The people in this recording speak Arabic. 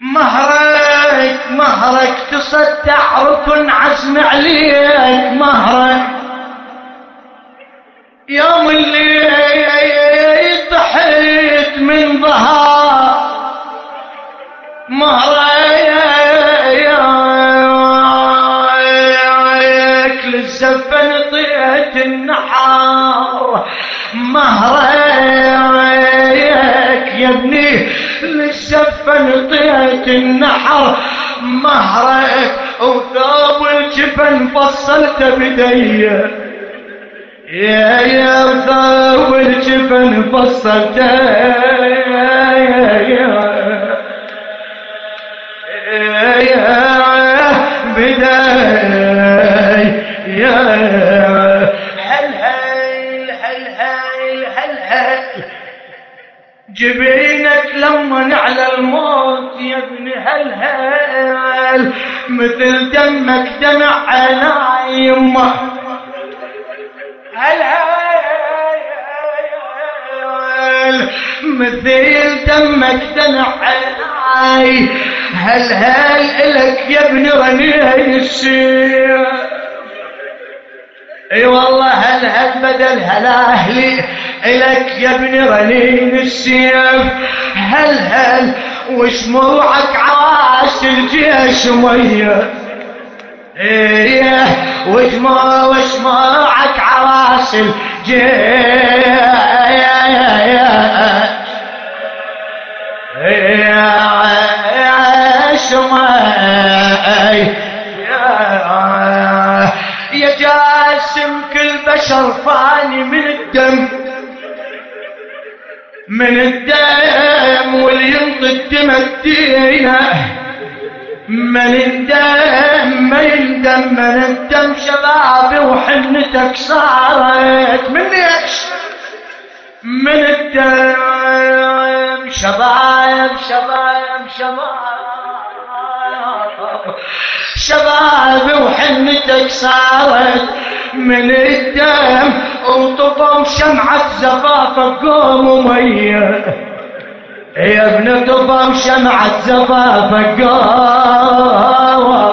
مهرك مهرك تصدع ركن عزم عليك مهرك. يوم اللي طحيت من ظهر. مهرك للزفة نطيت النحار مهرك يا ابني للزفة نطيت النحر مهرك وثوب الجبن فصلت بدي. يا يا ثوب الجبن فصلت. يا يا يا بداي. يا هل هل هل هل هل هل جبينك لما على الموت يا ابني هل هل مثل دمك دمع على يمه هل مثل دمك دمع علي هل هل إلك يا ابن السير أي والله هل بدل هلا أهلي الك يا ابن رنين السيف. هل هل وشموعك عاش الجيش مية؟ إيه وشموع وشموعك عواس الجيش يا جاسم كل بشر فاني من الدم. من الدم واللي ينطي الدم الدينه من الدم ما يندم من الدم شبابي وحنتك صارت من إيش من الدم شباب شباب شباب. شبابي وحنتك صارت من الدم وطفم شمعة زفافك قوم وميه يا ابن طفم شمعة زفافك قوم.